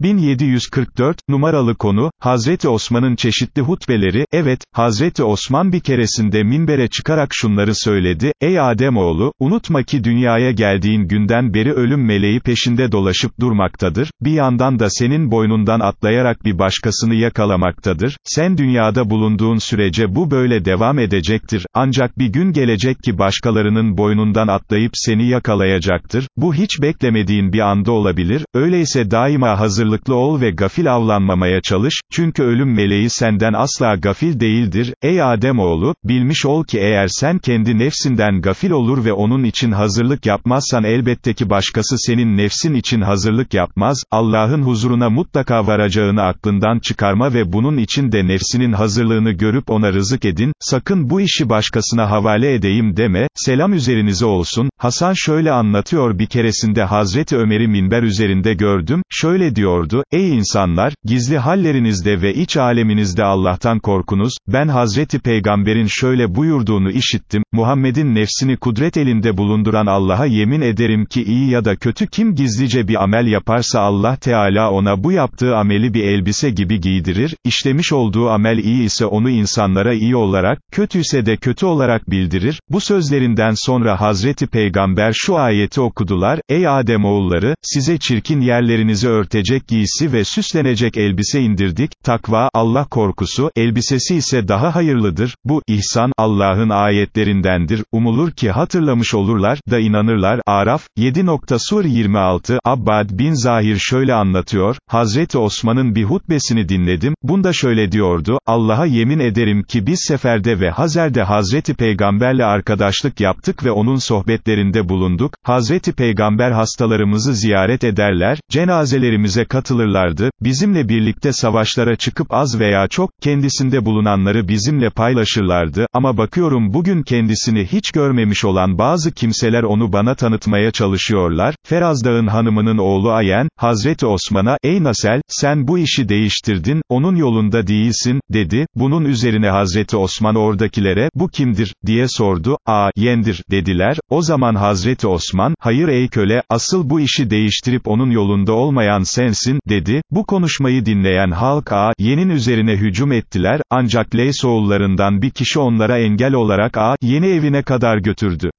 1744, numaralı konu, Hazreti Osman'ın çeşitli hutbeleri, evet, Hazreti Osman bir keresinde minbere çıkarak şunları söyledi, ey Ademoğlu, unutma ki dünyaya geldiğin günden beri ölüm meleği peşinde dolaşıp durmaktadır, bir yandan da senin boynundan atlayarak bir başkasını yakalamaktadır, sen dünyada bulunduğun sürece bu böyle devam edecektir, ancak bir gün gelecek ki başkalarının boynundan atlayıp seni yakalayacaktır, bu hiç beklemediğin bir anda olabilir, öyleyse daima hazır hazırlıklı ol ve gafil avlanmamaya çalış, çünkü ölüm meleği senden asla gafil değildir, ey Ademoğlu, bilmiş ol ki eğer sen kendi nefsinden gafil olur ve onun için hazırlık yapmazsan elbette ki başkası senin nefsin için hazırlık yapmaz, Allah'ın huzuruna mutlaka varacağını aklından çıkarma ve bunun için de nefsinin hazırlığını görüp ona rızık edin, sakın bu işi başkasına havale edeyim deme, selam üzerinize olsun, Hasan şöyle anlatıyor bir keresinde Hazreti Ömer'i minber üzerinde gördüm, şöyle diyor, diyordu, ey insanlar, gizli hallerinizde ve iç aleminizde Allah'tan korkunuz, ben Hazreti Peygamber'in şöyle buyurduğunu işittim, Muhammed'in nefsini kudret elinde bulunduran Allah'a yemin ederim ki iyi ya da kötü kim gizlice bir amel yaparsa Allah Teala ona bu yaptığı ameli bir elbise gibi giydirir, işlemiş olduğu amel iyi ise onu insanlara iyi olarak, kötüyse de kötü olarak bildirir, bu sözlerinden sonra Hazreti Peygamber şu ayeti okudular, ey Ademoğulları, size çirkin yerlerinizi örtecek giysi ve süslenecek elbise indirdik, takva, Allah korkusu, elbisesi ise daha hayırlıdır, bu, ihsan, Allah'ın ayetlerindendir, umulur ki hatırlamış olurlar, da inanırlar, Araf, 7. Sur 26, Abbad bin Zahir şöyle anlatıyor, Hazreti Osman'ın bir hutbesini dinledim, bunda şöyle diyordu, Allah'a yemin ederim ki biz seferde ve Hazer'de Hazreti Peygamberle arkadaşlık yaptık ve onun sohbetlerinde bulunduk, Hazreti Peygamber hastalarımızı ziyaret ederler, cenazelerimize katılırlardı, bizimle birlikte savaşlara çıkıp az veya çok, kendisinde bulunanları bizimle paylaşırlardı, ama bakıyorum bugün kendisini hiç görmemiş olan bazı kimseler onu bana tanıtmaya çalışıyorlar, Ferazdağ'ın hanımının oğlu Ayen, Hazreti Osman'a, ey Nasel, sen bu işi değiştirdin, onun yolunda değilsin, dedi, bunun üzerine Hazreti Osman oradakilere, bu kimdir, diye sordu, a, yendir, dediler, o zaman Hazreti Osman, hayır ey köle, asıl bu işi değiştirip onun yolunda olmayan sensin, etsin, dedi, bu konuşmayı dinleyen halk A, yenin üzerine hücum ettiler, ancak Leys oğullarından bir kişi onlara engel olarak A, yeni evine kadar götürdü.